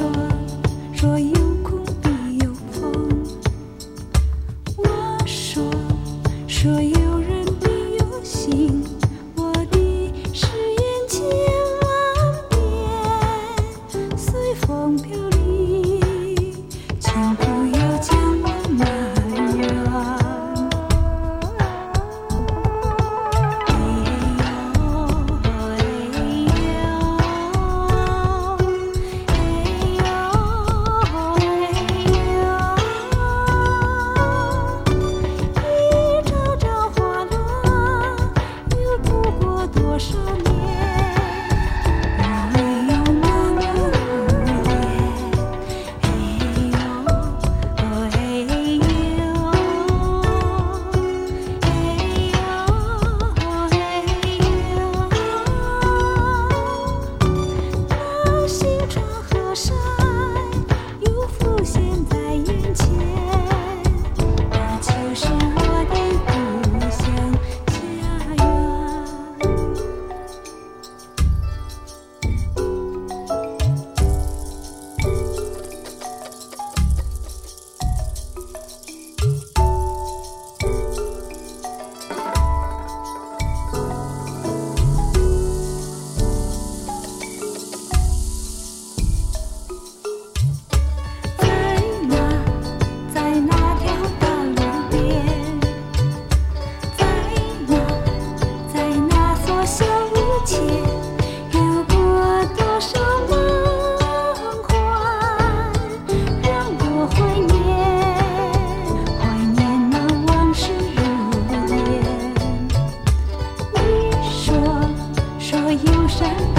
shore. shine.